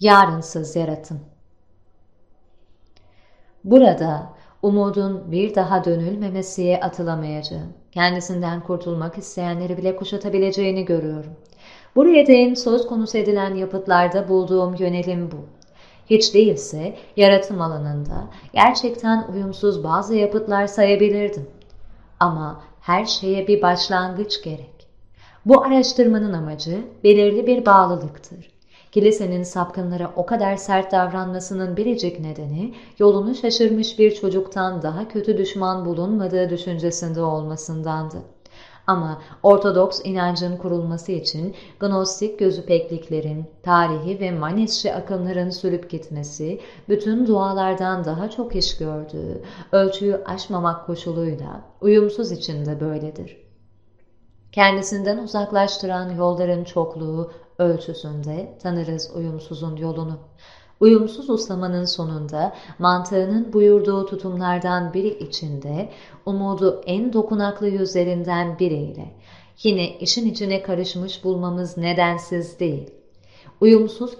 Yarınsız yaratım. Burada umudun bir daha dönülmemesiye atılamayacağım. Kendisinden kurtulmak isteyenleri bile kuşatabileceğini görüyorum. Buraya değin söz konusu edilen yapıtlarda bulduğum yönelim bu. Hiç değilse yaratım alanında gerçekten uyumsuz bazı yapıtlar sayabilirdim. Ama her şeye bir başlangıç gerek. Bu araştırmanın amacı belirli bir bağlılıktır. Kilisenin sapkınlara o kadar sert davranmasının biricik nedeni yolunu şaşırmış bir çocuktan daha kötü düşman bulunmadığı düşüncesinde olmasındandı. Ama Ortodoks inancın kurulması için Gnostik gözüpekliklerin, tarihi ve manisçi akımların sürüp gitmesi, bütün dualardan daha çok iş gördüğü, ölçüyü aşmamak koşuluyla uyumsuz içinde böyledir. Kendisinden uzaklaştıran yolların çokluğu ölçüsünde tanırız uyumsuzun yolunu. Uyumsuz uslamanın sonunda mantığının buyurduğu tutumlardan biri içinde umudu en dokunaklı yüzlerinden biriyle yine işin içine karışmış bulmamız nedensiz değil. Uyumsuz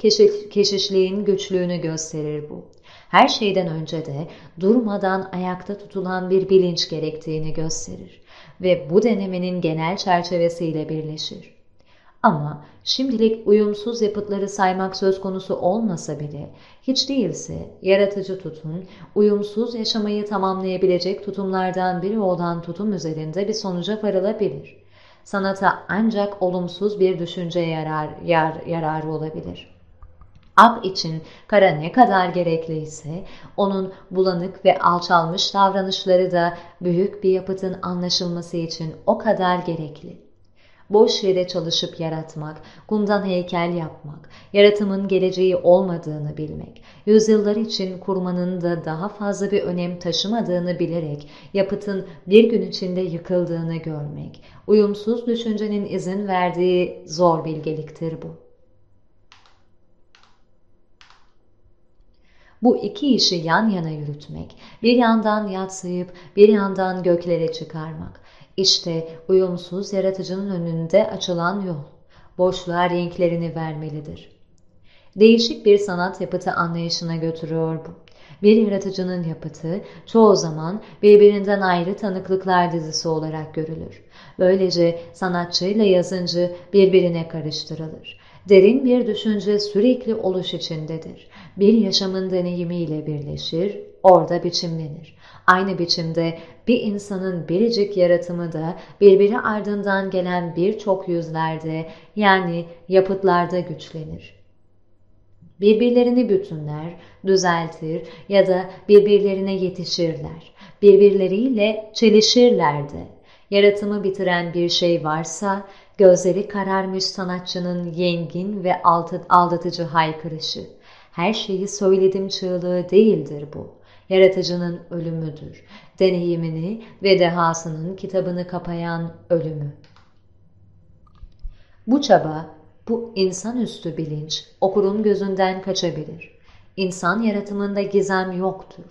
keşişliğin güçlüğünü gösterir bu. Her şeyden önce de durmadan ayakta tutulan bir bilinç gerektiğini gösterir ve bu denemenin genel çerçevesiyle birleşir. Ama şimdilik uyumsuz yapıtları saymak söz konusu olmasa bile hiç değilse yaratıcı tutum, uyumsuz yaşamayı tamamlayabilecek tutumlardan biri olan tutum üzerinde bir sonuca varılabilir. Sanata ancak olumsuz bir düşünce yarar, yar, yararı olabilir. Ak için kara ne kadar gerekliyse onun bulanık ve alçalmış davranışları da büyük bir yapıtın anlaşılması için o kadar gerekli boş yere çalışıp yaratmak, kumdan heykel yapmak, yaratımın geleceği olmadığını bilmek, yüzyıllar için kurmanın da daha fazla bir önem taşımadığını bilerek yapıtın bir gün içinde yıkıldığını görmek, uyumsuz düşüncenin izin verdiği zor bilgeliktir bu. Bu iki işi yan yana yürütmek, bir yandan yatsıyıp bir yandan göklere çıkarmak, işte uyumsuz yaratıcının önünde açılan yol. Boşluğa renklerini vermelidir. Değişik bir sanat yapıtı anlayışına götürüyor bu. Bir yaratıcının yapıtı çoğu zaman birbirinden ayrı tanıklıklar dizisi olarak görülür. Böylece sanatçı ile yazıncı birbirine karıştırılır. Derin bir düşünce sürekli oluş içindedir. Bir yaşamın deneyimiyle birleşir, orada biçimlenir. Aynı biçimde bir insanın biricik yaratımı da birbiri ardından gelen birçok yüzlerde yani yapıtlarda güçlenir. Birbirlerini bütünler, düzeltir ya da birbirlerine yetişirler. Birbirleriyle çelişirler de. Yaratımı bitiren bir şey varsa gözleri kararmış sanatçının yengin ve aldatıcı haykırışı. Her şeyi söyledim çığlığı değildir bu yaratıcının ölümüdür. Deneyimini ve dehasının kitabını kapayan ölümü. Bu çaba, bu insanüstü bilinç okurun gözünden kaçabilir. İnsan yaratımında gizem yoktur.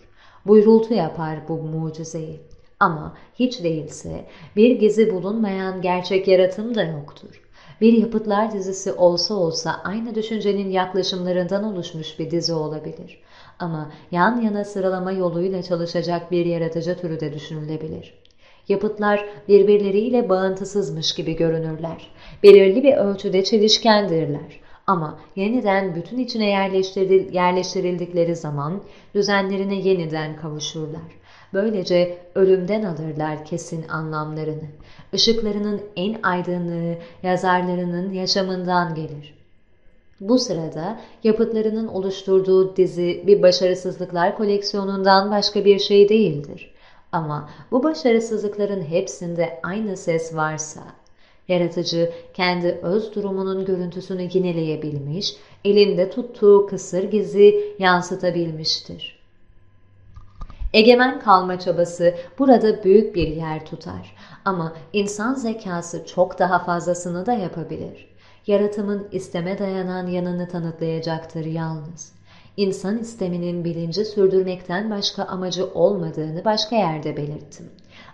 Buyrultu yapar bu mucizeyi. Ama hiç değilse bir gizli bulunmayan gerçek yaratım da yoktur. Bir yapıtlar dizisi olsa olsa aynı düşüncenin yaklaşımlarından oluşmuş bir dizi olabilir. Ama yan yana sıralama yoluyla çalışacak bir yaratıcı türü de düşünülebilir. Yapıtlar birbirleriyle bağıntısızmış gibi görünürler. Belirli bir ölçüde çelişkendirler. Ama yeniden bütün içine yerleştirildikleri zaman düzenlerine yeniden kavuşurlar. Böylece ölümden alırlar kesin anlamlarını. Işıklarının en aydınlığı yazarlarının yaşamından gelir. Bu sırada yapıtlarının oluşturduğu dizi bir başarısızlıklar koleksiyonundan başka bir şey değildir. Ama bu başarısızlıkların hepsinde aynı ses varsa, yaratıcı kendi öz durumunun görüntüsünü yineleyebilmiş, elinde tuttuğu kısır gizi yansıtabilmiştir. Egemen kalma çabası burada büyük bir yer tutar ama insan zekası çok daha fazlasını da yapabilir yaratımın isteme dayanan yanını tanıtlayacaktır yalnız. İnsan isteminin bilinci sürdürmekten başka amacı olmadığını başka yerde belirttim.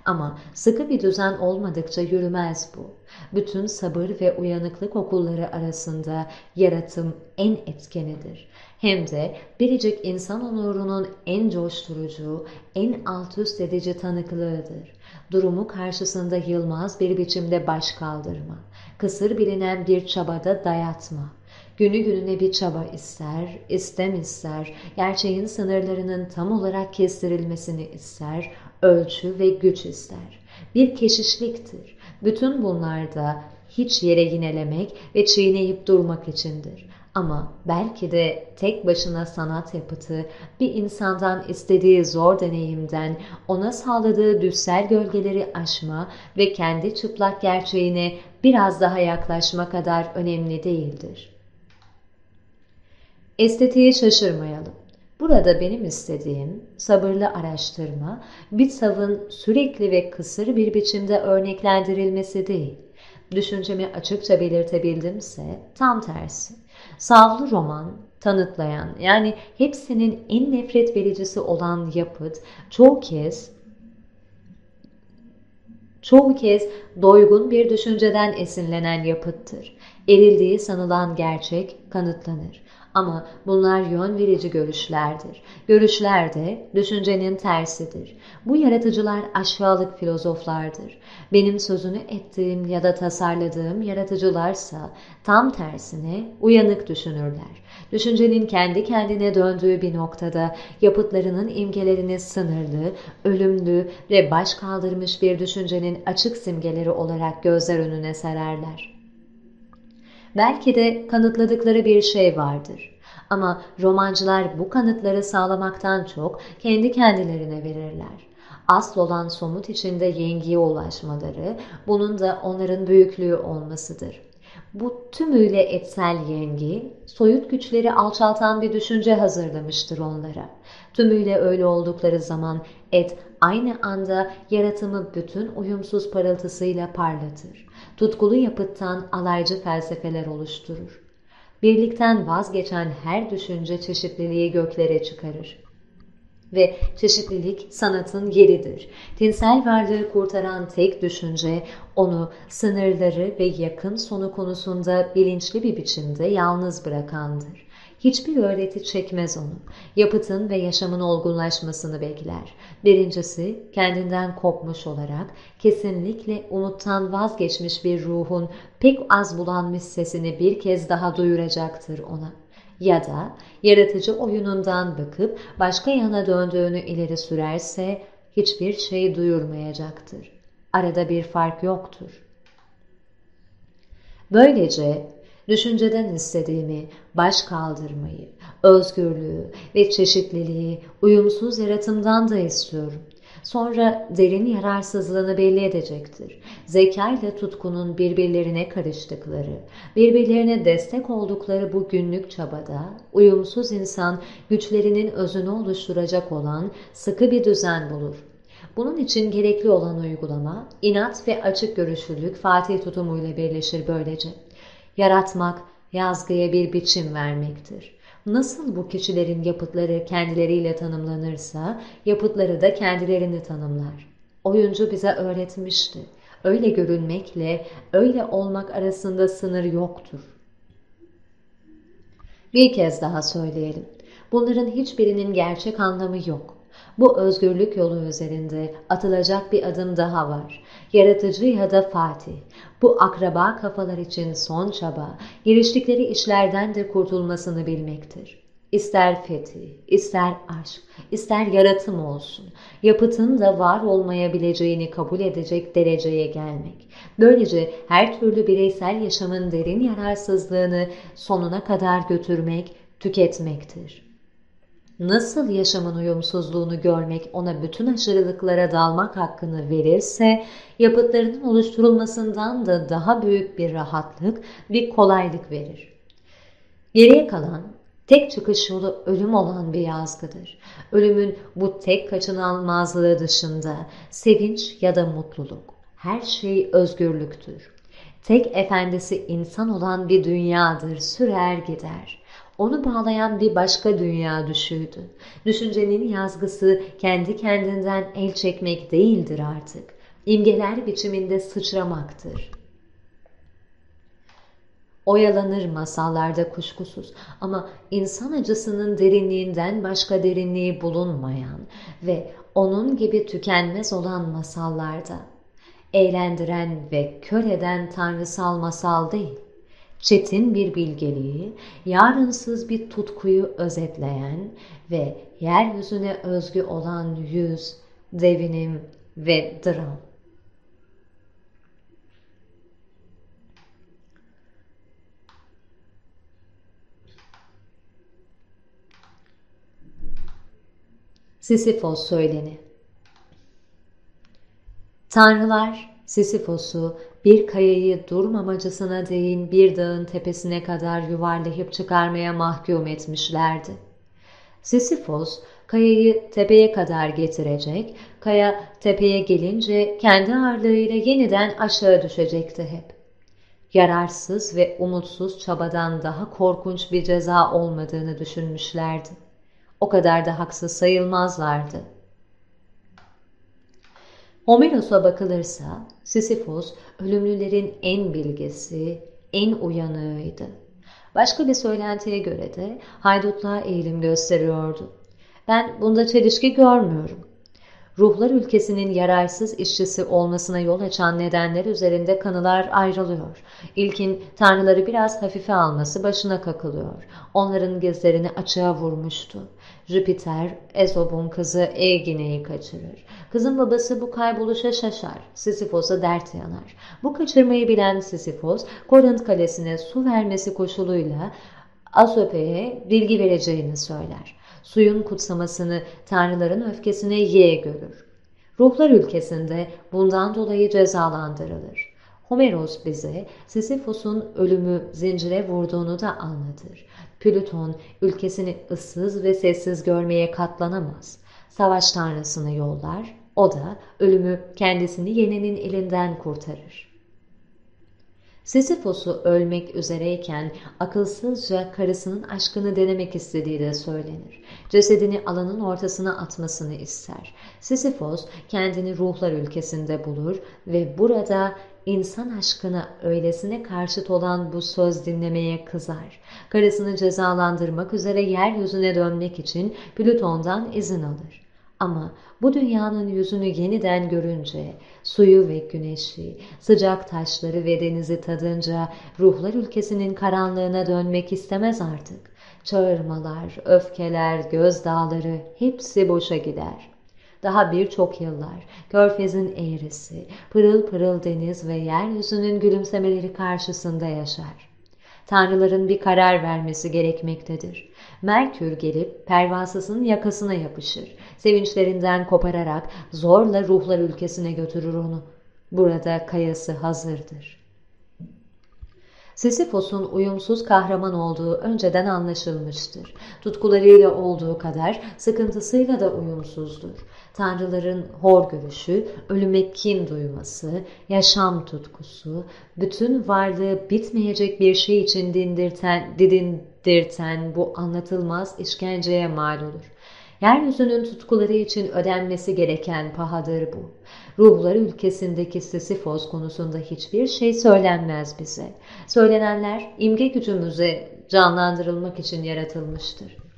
Ama sıkı bir düzen olmadıkça yürümez bu. Bütün sabır ve uyanıklık okulları arasında yaratım en etkenidir. Hem de biricik insan onurunun en coşturucu, en alt üst edici tanıklığıdır. Durumu karşısında yılmaz bir biçimde baş kaldırma, kısır bilinen bir çabada dayatma, günü gününe bir çaba ister, istem ister, gerçeğin sınırlarının tam olarak kestirilmesini ister, ölçü ve güç ister. Bir keşişliktir. Bütün bunlarda hiç yere yinelemek ve çiğneyip durmak içindir. Ama belki de tek başına sanat yapıtı bir insandan istediği zor deneyimden ona sağladığı düşsel gölgeleri aşma ve kendi çıplak gerçeğine biraz daha yaklaşma kadar önemli değildir. Estetiği şaşırmayalım. Burada benim istediğim sabırlı araştırma, bir savın sürekli ve kısır bir biçimde örneklendirilmesi değil. Düşüncemi açıkça belirtebildimse tam tersi. Savlı roman, tanıtlayan yani hepsinin en nefret vericisi olan yapıt çoğu kez çoğu kez doygun bir düşünceden esinlenen yapıttır. Erildiği sanılan gerçek kanıtlanır. Ama bunlar yön verici görüşlerdir. Görüşler de düşüncenin tersidir. Bu yaratıcılar aşağılık filozoflardır. Benim sözünü ettiğim ya da tasarladığım yaratıcılarsa tam tersine uyanık düşünürler. Düşüncenin kendi kendine döndüğü bir noktada yapıtlarının imgelerini sınırlı, ölümlü ve baş kaldırmış bir düşüncenin açık simgeleri olarak gözler önüne sererler. Belki de kanıtladıkları bir şey vardır. Ama romancılar bu kanıtları sağlamaktan çok kendi kendilerine verirler. Asıl olan somut içinde yengiye ulaşmaları, bunun da onların büyüklüğü olmasıdır. Bu tümüyle etsel yengi, soyut güçleri alçaltan bir düşünce hazırlamıştır onlara. Tümüyle öyle oldukları zaman et aynı anda yaratımı bütün uyumsuz parıltısıyla parlatır tutkulu yapıttan alaycı felsefeler oluşturur. Birlikten vazgeçen her düşünce çeşitliliği göklere çıkarır. Ve çeşitlilik sanatın yeridir. Tinsel varlığı kurtaran tek düşünce onu sınırları ve yakın sonu konusunda bilinçli bir biçimde yalnız bırakandır. Hiçbir öğreti çekmez onu. Yapıtın ve yaşamın olgunlaşmasını bekler. Birincisi kendinden kopmuş olarak kesinlikle umuttan vazgeçmiş bir ruhun pek az bulanmış sesini bir kez daha duyuracaktır ona. Ya da yaratıcı oyunundan bakıp başka yana döndüğünü ileri sürerse hiçbir şey duyurmayacaktır. Arada bir fark yoktur. Böylece düşünceden istediğimi, baş kaldırmayı, özgürlüğü ve çeşitliliği uyumsuz yaratımdan da istiyorum. Sonra derin yararsızlığını belli edecektir. Zeka ile tutkunun birbirlerine karıştıkları, birbirlerine destek oldukları bu günlük çabada uyumsuz insan güçlerinin özünü oluşturacak olan sıkı bir düzen bulur. Bunun için gerekli olan uygulama, inat ve açık görüşlülük Fatih tutumuyla birleşir böylece. Yaratmak, yazgıya bir biçim vermektir. Nasıl bu kişilerin yapıtları kendileriyle tanımlanırsa, yapıtları da kendilerini tanımlar. Oyuncu bize öğretmişti. Öyle görünmekle öyle olmak arasında sınır yoktur. Bir kez daha söyleyelim. Bunların hiçbirinin gerçek anlamı yok. Bu özgürlük yolu üzerinde atılacak bir adım daha var. Yaratıcı ya da Fatih. Bu akraba kafalar için son çaba, giriştikleri işlerden de kurtulmasını bilmektir. İster fethi, ister aşk, ister yaratım olsun, yapıtın da var olmayabileceğini kabul edecek dereceye gelmek. Böylece her türlü bireysel yaşamın derin yararsızlığını sonuna kadar götürmek, tüketmektir. Nasıl yaşamın uyumsuzluğunu görmek ona bütün aşırılıklara dalmak hakkını verirse, yapıtlarının oluşturulmasından da daha büyük bir rahatlık, bir kolaylık verir. Geriye kalan, tek çıkış yolu ölüm olan bir yazgıdır. Ölümün bu tek kaçınılmazlığı dışında sevinç ya da mutluluk, her şey özgürlüktür. Tek efendisi insan olan bir dünyadır, sürer gider. Onu bağlayan bir başka dünya düşüydü. Düşüncenin yazgısı kendi kendinden el çekmek değildir artık. imgeler biçiminde sıçramaktır. Oyalanır masallarda kuşkusuz ama insan acısının derinliğinden başka derinliği bulunmayan ve onun gibi tükenmez olan masallarda eğlendiren ve kör eden tanrısal masal değil, çetin bir bilgeliği, yarınsız bir tutkuyu özetleyen ve yeryüzüne özgü olan yüz, devinim ve dram. Sisifos söyleni Tanrılar Sisifos'u bir kayayı durmamacısına değin bir dağın tepesine kadar yuvarlayıp çıkarmaya mahkum etmişlerdi. Sisifos kayayı tepeye kadar getirecek, kaya tepeye gelince kendi ağırlığıyla yeniden aşağı düşecekti hep. Yararsız ve umutsuz çabadan daha korkunç bir ceza olmadığını düşünmüşlerdi. O kadar da haksız sayılmazlardı.'' Homeros'a bakılırsa Sisyphos ölümlülerin en bilgesi, en uyanığıydı. Başka bir söylentiye göre de haydutluğa eğilim gösteriyordu. Ben bunda çelişki görmüyorum. Ruhlar ülkesinin yararsız işçisi olmasına yol açan nedenler üzerinde kanılar ayrılıyor. İlkin tanrıları biraz hafife alması başına kakılıyor. Onların gözlerini açığa vurmuştu. Jüpiter, Esop'un kızı Egine'yi kaçırır. Kızın babası bu kayboluşa şaşar. Sisyphos'a dert yanar. Bu kaçırmayı bilen Sisyphos, Korint kalesine su vermesi koşuluyla Asope'ye bilgi vereceğini söyler. Suyun kutsamasını tanrıların öfkesine ye görür. Ruhlar ülkesinde bundan dolayı cezalandırılır. Homeros bize Sisyphos'un ölümü zincire vurduğunu da anlatır. Plüton ülkesini ıssız ve sessiz görmeye katlanamaz. Savaş tanrısını yollar, o da ölümü kendisini yenenin elinden kurtarır. Sisyphos'u ölmek üzereyken akılsızca karısının aşkını denemek istediği de söylenir. Cesedini alanın ortasına atmasını ister. Sisyphos kendini ruhlar ülkesinde bulur ve burada insan aşkına öylesine karşıt olan bu söz dinlemeye kızar. Karısını cezalandırmak üzere yeryüzüne dönmek için Plüton'dan izin alır. Ama bu dünyanın yüzünü yeniden görünce, suyu ve güneşi, sıcak taşları ve denizi tadınca ruhlar ülkesinin karanlığına dönmek istemez artık. Çağırmalar, öfkeler, gözdağları hepsi boşa gider. Daha birçok yıllar körfezin eğrisi, pırıl pırıl deniz ve yeryüzünün gülümsemeleri karşısında yaşar. Tanrıların bir karar vermesi gerekmektedir. Merkür gelip pervasısının yakasına yapışır. Sevinçlerinden kopararak zorla ruhlar ülkesine götürür onu. Burada kayası hazırdır. Sisyphos'un uyumsuz kahraman olduğu önceden anlaşılmıştır. Tutkularıyla olduğu kadar sıkıntısıyla da uyumsuzdur. Tanrıların hor görüşü, ölüme kin duyması, yaşam tutkusu, bütün varlığı bitmeyecek bir şey için dindirten, didindirten bu anlatılmaz işkenceye mal olur. Yeryüzünün tutkuları için ödenmesi gereken pahadır bu. Ruhlar ülkesindeki Sisyphos konusunda hiçbir şey söylenmez bize. Söylenenler imge gücümüze canlandırılmak için yaratılmıştır.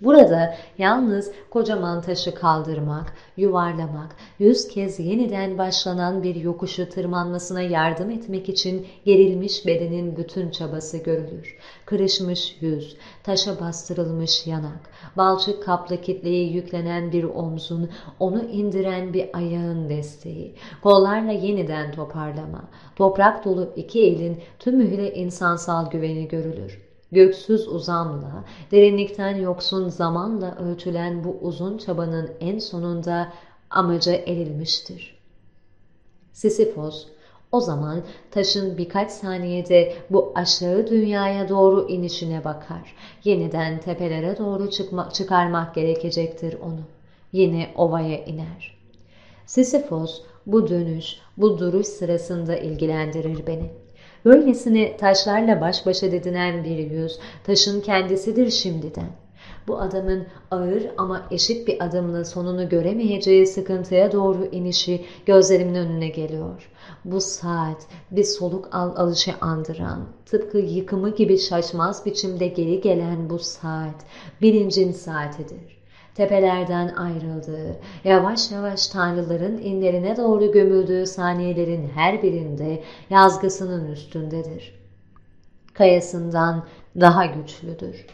Burada yalnız kocaman taşı kaldırmak, yuvarlamak, yüz kez yeniden başlanan bir yokuşu tırmanmasına yardım etmek için gerilmiş bedenin bütün çabası görülür. Kırışmış yüz, taşa bastırılmış yanak, balçık kaplı kitleye yüklenen bir omzun, onu indiren bir ayağın desteği, kollarla yeniden toparlama, toprak dolu iki elin tümüyle insansal güveni görülür. Göksüz uzamla, derinlikten yoksun zamanla ölçülen bu uzun çabanın en sonunda amaca erilmiştir. Sisyphos, o zaman taşın birkaç saniyede bu aşağı dünyaya doğru inişine bakar. Yeniden tepelere doğru çıkma, çıkarmak gerekecektir onu. Yine ovaya iner. Sisyphos bu dönüş, bu duruş sırasında ilgilendirir beni. Böylesine taşlarla baş başa didinen bir yüz, taşın kendisidir şimdiden. Bu adamın ağır ama eşit bir adımla sonunu göremeyeceği sıkıntıya doğru inişi gözlerimin önüne geliyor. Bu saat bir soluk al alışı andıran, tıpkı yıkımı gibi şaşmaz biçimde geri gelen bu saat bilincin saatidir. Tepelerden ayrıldığı, yavaş yavaş tanrıların inlerine doğru gömüldüğü saniyelerin her birinde yazgısının üstündedir. Kayasından daha güçlüdür.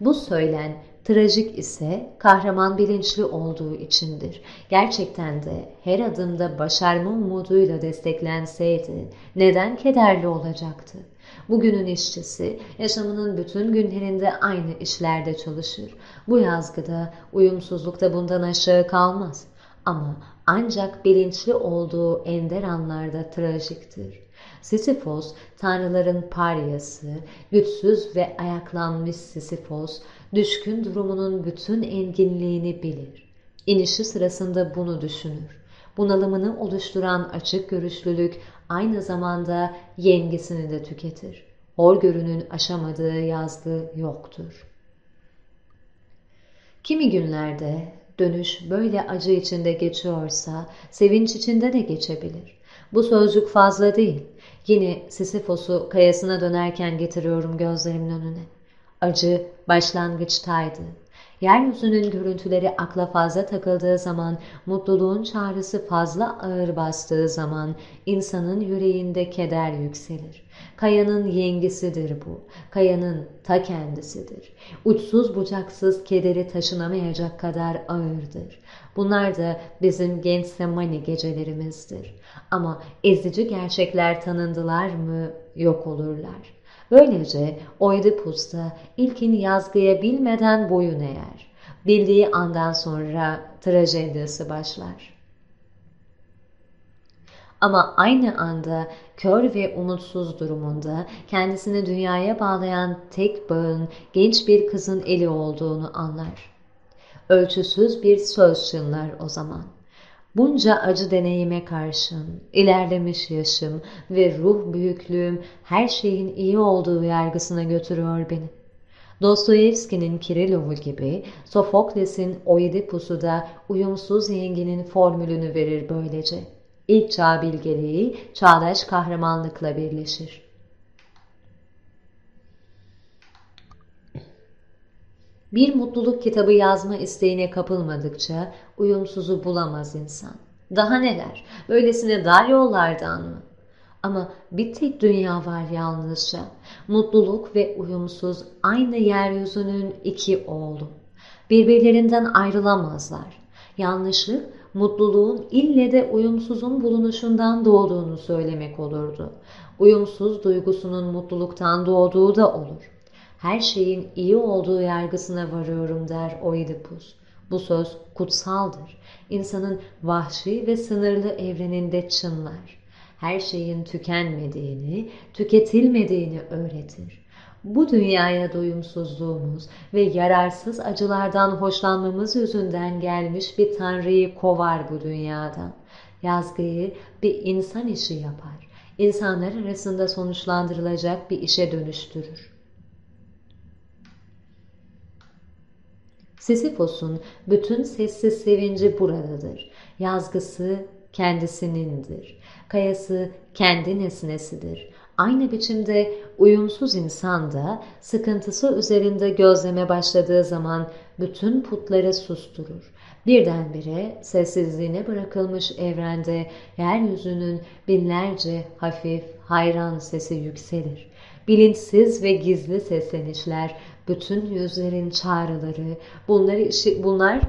Bu söylen Trajik ise kahraman bilinçli olduğu içindir. Gerçekten de her adımda başarma umuduyla desteklenseydi neden kederli olacaktı? Bugünün işçisi yaşamının bütün günlerinde aynı işlerde çalışır. Bu yazgıda uyumsuzlukta bundan aşağı kalmaz. Ama ancak bilinçli olduğu ender anlarda trajiktir. Sisyphos, tanrıların paryası, güçsüz ve ayaklanmış Sisyphos, düşkün durumunun bütün enginliğini bilir. İnişi sırasında bunu düşünür. Bunalımını oluşturan açık görüşlülük aynı zamanda yengesini de tüketir. Horgörünün aşamadığı yazgı yoktur. Kimi günlerde dönüş böyle acı içinde geçiyorsa sevinç içinde de geçebilir. Bu sözcük fazla değil. Yine Sisyphos'u kayasına dönerken getiriyorum gözlerimin önüne. Acı başlangıçtaydı. Yeryüzünün görüntüleri akla fazla takıldığı zaman, mutluluğun çağrısı fazla ağır bastığı zaman insanın yüreğinde keder yükselir. Kayanın yengisidir bu. Kayanın ta kendisidir. Uçsuz bucaksız kederi taşınamayacak kadar ağırdır. Bunlar da bizim genç semani gecelerimizdir. Ama ezici gerçekler tanındılar mı yok olurlar. Böylece Oedipus da ilkin yazgıya bilmeden boyun eğer. Bildiği andan sonra trajedisi başlar. Ama aynı anda kör ve umutsuz durumunda kendisini dünyaya bağlayan tek bağın genç bir kızın eli olduğunu anlar. Ölçüsüz bir söz çınlar o zaman. Bunca acı deneyime karşın, ilerlemiş yaşım ve ruh büyüklüğüm her şeyin iyi olduğu yargısına götürüyor beni. Dostoyevski'nin Kirilov'u gibi Sofokles'in Oidipus'u da uyumsuz yenginin formülünü verir böylece. İlk çağ bilgeliği çağdaş kahramanlıkla birleşir. Bir mutluluk kitabı yazma isteğine kapılmadıkça uyumsuzu bulamaz insan. Daha neler, böylesine dar yollardan mı? Ama bir tek dünya var yalnızca. Mutluluk ve uyumsuz aynı yeryüzünün iki oğlu. Birbirlerinden ayrılamazlar. Yanlışlık mutluluğun ille de uyumsuzun bulunuşundan doğduğunu söylemek olurdu. Uyumsuz duygusunun mutluluktan doğduğu da olur her şeyin iyi olduğu yargısına varıyorum der Oidipus. Bu söz kutsaldır. İnsanın vahşi ve sınırlı evreninde çınlar. Her şeyin tükenmediğini, tüketilmediğini öğretir. Bu dünyaya doyumsuzluğumuz ve yararsız acılardan hoşlanmamız yüzünden gelmiş bir tanrıyı kovar bu dünyadan. Yazgıyı bir insan işi yapar. İnsanlar arasında sonuçlandırılacak bir işe dönüştürür. Sisyphos'un bütün sessiz sevinci buradadır. Yazgısı kendisinindir. Kayası kendi nesnesidir. Aynı biçimde uyumsuz insan da sıkıntısı üzerinde gözleme başladığı zaman bütün putları susturur. Birdenbire sessizliğine bırakılmış evrende yeryüzünün binlerce hafif, hayran sesi yükselir. Bilinçsiz ve gizli seslenişler bütün yüzlerin çağrıları, bunlar, işi, bunlar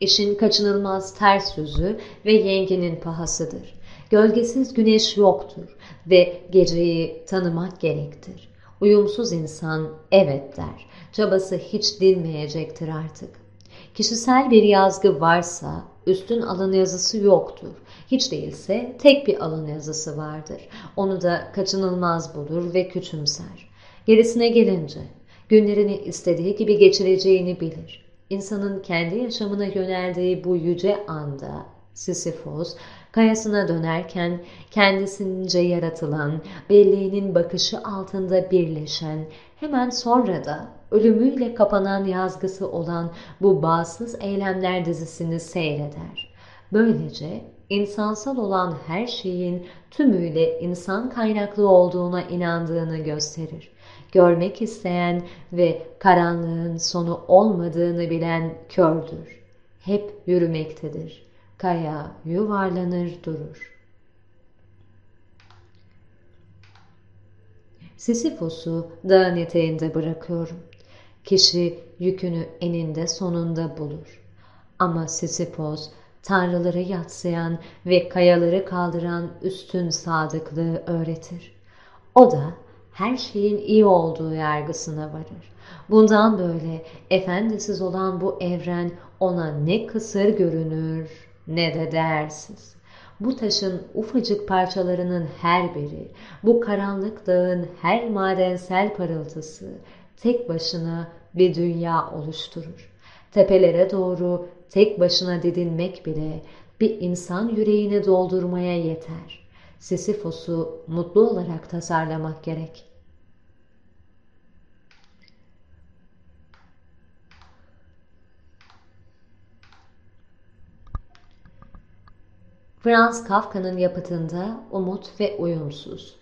işin kaçınılmaz ters yüzü ve yengenin pahasıdır. Gölgesiz güneş yoktur ve geceyi tanımak gerektir. Uyumsuz insan evet der, çabası hiç dinmeyecektir artık. Kişisel bir yazgı varsa üstün alın yazısı yoktur. Hiç değilse tek bir alın yazısı vardır. Onu da kaçınılmaz bulur ve küçümser. Gerisine gelince günlerini istediği gibi geçireceğini bilir. İnsanın kendi yaşamına yöneldiği bu yüce anda Sisyphos kayasına dönerken kendisince yaratılan, belleğinin bakışı altında birleşen, Hemen sonra da ölümüyle kapanan yazgısı olan bu bağımsız eylemler dizisini seyreder. Böylece insansal olan her şeyin tümüyle insan kaynaklı olduğuna inandığını gösterir. Görmek isteyen ve karanlığın sonu olmadığını bilen kördür. Hep yürümektedir. Kaya yuvarlanır durur. Sisyphos'u dağın eteğinde bırakıyorum. Kişi yükünü eninde sonunda bulur. Ama Sisyphos tanrıları yatsıyan ve kayaları kaldıran üstün sadıklığı öğretir. O da her şeyin iyi olduğu yargısına varır. Bundan böyle efendisiz olan bu evren ona ne kısır görünür ne de değersiz. Bu taşın ufacık parçalarının her biri, bu karanlık dağın her madensel parıltısı tek başına bir dünya oluşturur. Tepelere doğru tek başına didinmek bile bir insan yüreğini doldurmaya yeter. Sisyphos'u mutlu olarak tasarlamak gerek. Franz Kafka'nın yapıtında umut ve uyumsuz.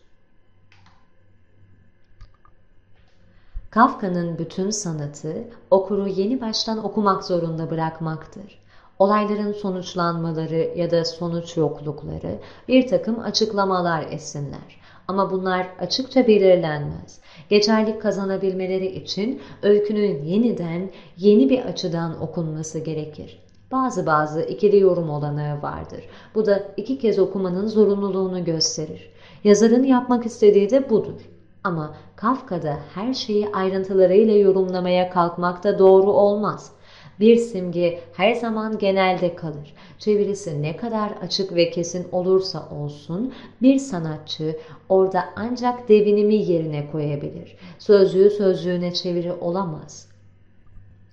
Kafka'nın bütün sanatı okuru yeni baştan okumak zorunda bırakmaktır. Olayların sonuçlanmaları ya da sonuç yoklukları bir takım açıklamalar etsinler. Ama bunlar açıkça belirlenmez. Geçerlik kazanabilmeleri için öykünün yeniden, yeni bir açıdan okunması gerekir. Bazı bazı ikili yorum olanağı vardır. Bu da iki kez okumanın zorunluluğunu gösterir. Yazarın yapmak istediği de budur. Ama Kafka'da her şeyi ayrıntılarıyla yorumlamaya kalkmak da doğru olmaz. Bir simge her zaman genelde kalır. Çevirisi ne kadar açık ve kesin olursa olsun bir sanatçı orada ancak devinimi yerine koyabilir. Sözlüğü sözlüğüne çeviri olamaz.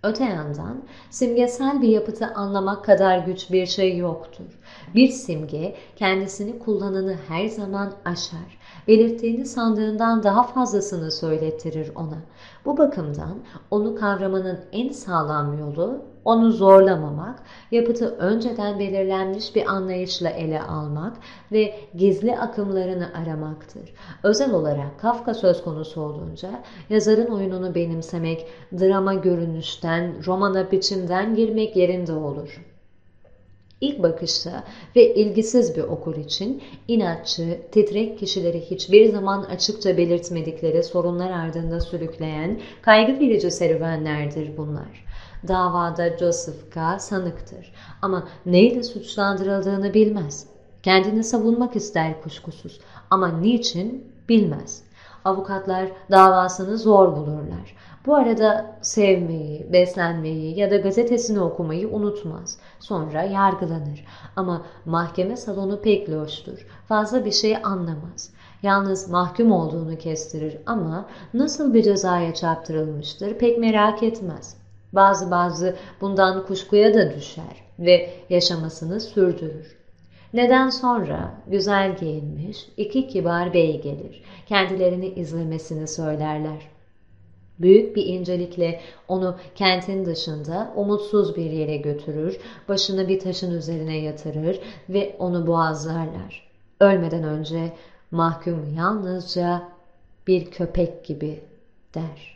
Öte yandan simgesel bir yapıtı anlamak kadar güç bir şey yoktur. Bir simge kendisini kullananı her zaman aşar. Belirttiğini sandığından daha fazlasını söylettirir ona. Bu bakımdan onu kavramanın en sağlam yolu onu zorlamamak, yapıtı önceden belirlenmiş bir anlayışla ele almak ve gizli akımlarını aramaktır. Özel olarak Kafka söz konusu olunca yazarın oyununu benimsemek, drama görünüşten, romana biçimden girmek yerinde olur. İlk bakışta ve ilgisiz bir okur için inatçı, titrek kişileri hiçbir zaman açıkça belirtmedikleri sorunlar ardında sürükleyen kaygı verici serüvenlerdir bunlar. Davada Joseph K. sanıktır ama neyle suçlandırıldığını bilmez. Kendini savunmak ister kuşkusuz ama niçin bilmez. Avukatlar davasını zor bulurlar. Bu arada sevmeyi, beslenmeyi ya da gazetesini okumayı unutmaz. Sonra yargılanır. Ama mahkeme salonu pek loştur. Fazla bir şey anlamaz. Yalnız mahkum olduğunu kestirir ama nasıl bir cezaya çarptırılmıştır pek merak etmez. Bazı bazı bundan kuşkuya da düşer ve yaşamasını sürdürür. Neden sonra güzel giyinmiş iki kibar bey gelir. Kendilerini izlemesini söylerler. Büyük bir incelikle onu kentin dışında umutsuz bir yere götürür, başını bir taşın üzerine yatırır ve onu boğazlarlar. Ölmeden önce mahkum yalnızca bir köpek gibi der.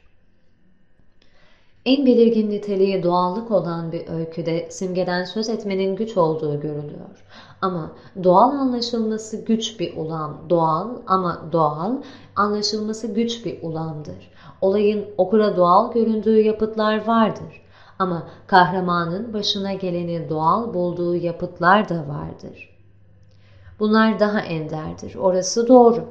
En belirgin niteliği doğallık olan bir öyküde simgeden söz etmenin güç olduğu görülüyor. Ama doğal anlaşılması güç bir ulam, doğal ama doğal anlaşılması güç bir ulamdır. Olayın okura doğal göründüğü yapıtlar vardır. Ama kahramanın başına geleni doğal bulduğu yapıtlar da vardır. Bunlar daha enderdir, orası doğru.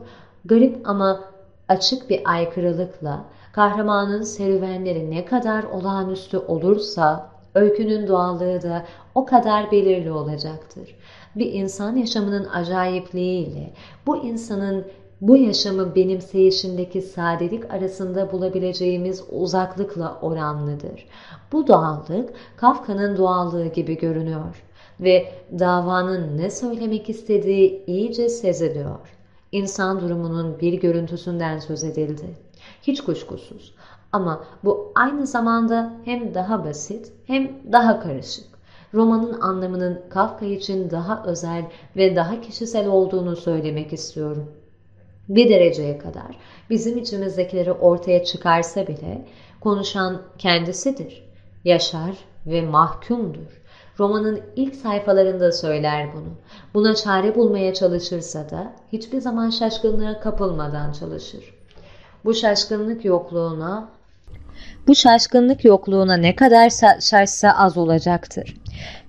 Garip ama açık bir aykırılıkla kahramanın serüvenleri ne kadar olağanüstü olursa öykünün doğallığı da o kadar belirli olacaktır. Bir insan yaşamının acayipliğiyle bu insanın bu yaşamı benimseyişindeki sadelik arasında bulabileceğimiz uzaklıkla oranlıdır. Bu doğallık Kafka'nın doğallığı gibi görünüyor ve davanın ne söylemek istediği iyice seziliyor. İnsan durumunun bir görüntüsünden söz edildi. Hiç kuşkusuz. Ama bu aynı zamanda hem daha basit hem daha karışık. Romanın anlamının Kafka için daha özel ve daha kişisel olduğunu söylemek istiyorum. Bir dereceye kadar bizim içimizdekileri ortaya çıkarsa bile konuşan kendisidir. Yaşar ve mahkumdur. Romanın ilk sayfalarında söyler bunu. Buna çare bulmaya çalışırsa da hiçbir zaman şaşkınlığa kapılmadan çalışır. Bu şaşkınlık yokluğuna bu şaşkınlık yokluğuna ne kadar şaşsa az olacaktır.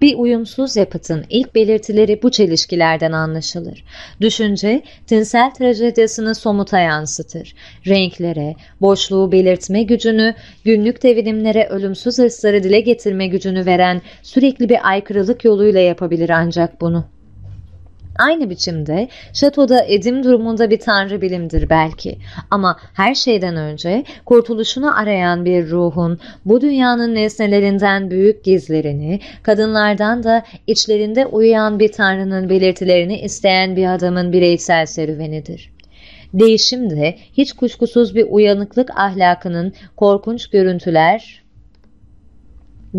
Bir uyumsuz yapıtın ilk belirtileri bu çelişkilerden anlaşılır. Düşünce, tinsel trajedyasını somuta yansıtır. Renklere, boşluğu belirtme gücünü, günlük devinimlere ölümsüz hırsları dile getirme gücünü veren sürekli bir aykırılık yoluyla yapabilir ancak bunu. Aynı biçimde şatoda edim durumunda bir tanrı bilimdir belki ama her şeyden önce kurtuluşunu arayan bir ruhun bu dünyanın nesnelerinden büyük gizlerini, kadınlardan da içlerinde uyuyan bir tanrının belirtilerini isteyen bir adamın bireysel serüvenidir. Değişim de hiç kuşkusuz bir uyanıklık ahlakının korkunç görüntüler,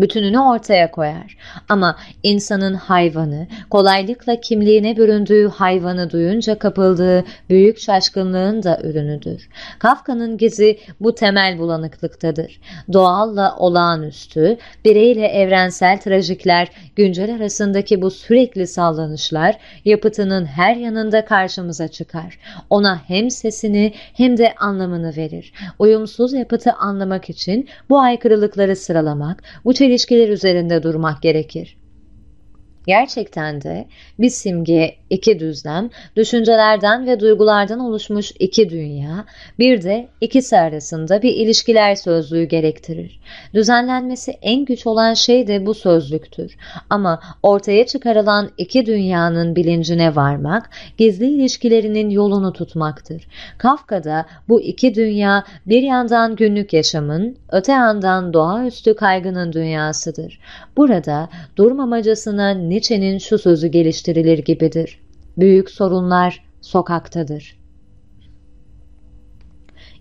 bütününü ortaya koyar. Ama insanın hayvanı, kolaylıkla kimliğine büründüğü hayvanı duyunca kapıldığı büyük şaşkınlığın da ürünüdür. Kafka'nın gizi bu temel bulanıklıktadır. Doğalla olağanüstü, bireyle evrensel trajikler, güncel arasındaki bu sürekli sallanışlar yapıtının her yanında karşımıza çıkar. Ona hem sesini hem de anlamını verir. Uyumsuz yapıtı anlamak için bu aykırılıkları sıralamak, bu çelişkiler üzerinde durmak gerekir. Gerçekten de bir simge, iki düzlem, düşüncelerden ve duygulardan oluşmuş iki dünya, bir de ikisi arasında bir ilişkiler sözlüğü gerektirir. Düzenlenmesi en güç olan şey de bu sözlüktür. Ama ortaya çıkarılan iki dünyanın bilincine varmak, gizli ilişkilerinin yolunu tutmaktır. Kafka'da bu iki dünya bir yandan günlük yaşamın, öte yandan doğaüstü kaygının dünyasıdır. Burada durmamacasına Nietzsche'nin şu sözü geliştirilir gibidir. Büyük sorunlar sokaktadır.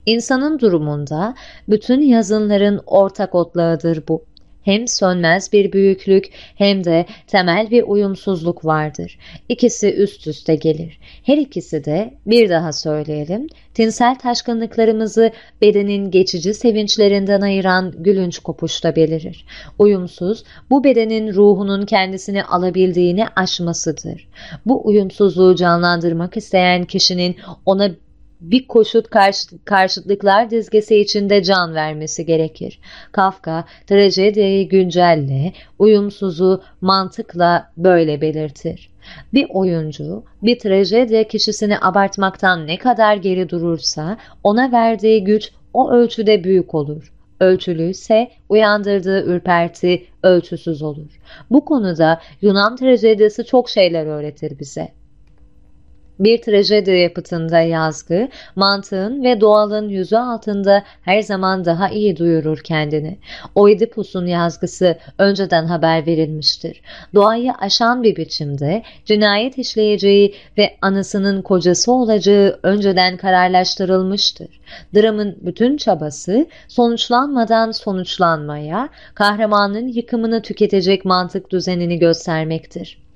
İnsanın durumunda bütün yazınların ortak otlağıdır bu hem sönmez bir büyüklük hem de temel bir uyumsuzluk vardır. İkisi üst üste gelir. Her ikisi de bir daha söyleyelim, tinsel taşkınlıklarımızı bedenin geçici sevinçlerinden ayıran gülünç kopuşta belirir. Uyumsuz, bu bedenin ruhunun kendisini alabildiğini aşmasıdır. Bu uyumsuzluğu canlandırmak isteyen kişinin ona bir koşut karşı, karşıtlıklar dizgesi içinde can vermesi gerekir. Kafka trajediyi güncelle, uyumsuzu mantıkla böyle belirtir. Bir oyuncu bir trajedi kişisini abartmaktan ne kadar geri durursa ona verdiği güç o ölçüde büyük olur. Ölçülü ise uyandırdığı ürperti ölçüsüz olur. Bu konuda Yunan trajedisi çok şeyler öğretir bize. Bir trajedi yapıtında yazgı, mantığın ve doğalın yüzü altında her zaman daha iyi duyurur kendini. Oidipus'un yazgısı önceden haber verilmiştir. Doğayı aşan bir biçimde cinayet işleyeceği ve anısının kocası olacağı önceden kararlaştırılmıştır. Dramın bütün çabası sonuçlanmadan sonuçlanmaya, kahramanın yıkımını tüketecek mantık düzenini göstermektir.